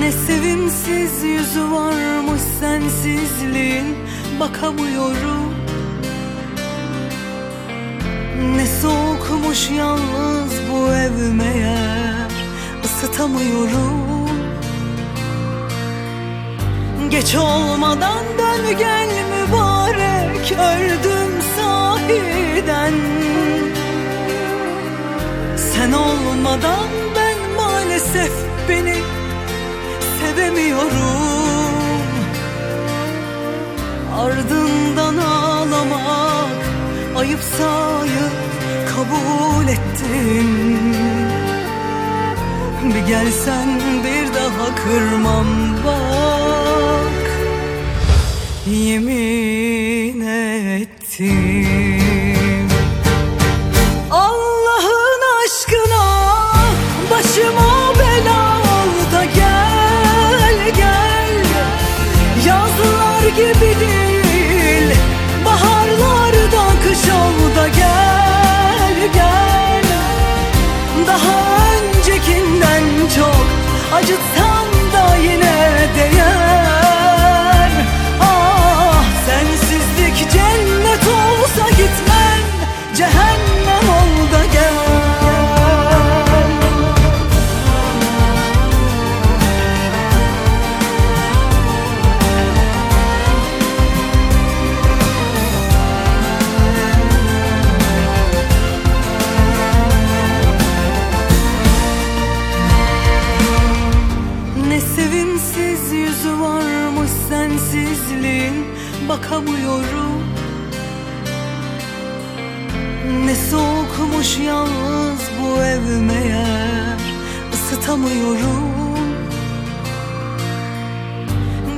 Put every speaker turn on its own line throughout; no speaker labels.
Ne sevimsiz yüzü varmış sensizliğin Bakamıyorum. Ne soğukmuş yalnız bu ev meğer Isıtamıyorum Geç olmadan dön gel mübarek Öldüm sahiden. Sen olmadan ben maalesef beni sevemiyorum. Ardından ağlamak ayıp sayıp kabul ettim Bir gelsen bir daha kırmam bak. Yemin ettim sensizliğin Bakamıyorum. Ne soğukmuş yalnız bu ev meğer Isıtamıyorum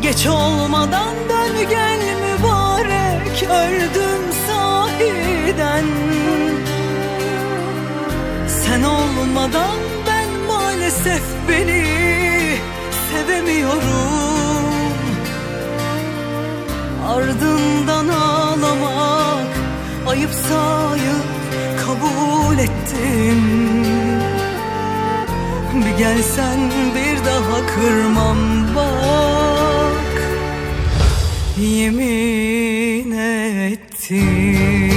Geç olmadan dön gel mübarek Öldüm sahiden. Sen olmadan ben maalesef beni sevemiyorum Ardından ağlamak ayıp sayıp kabul ettim Bir gelsen bir daha kırmam bak. Yemin ettim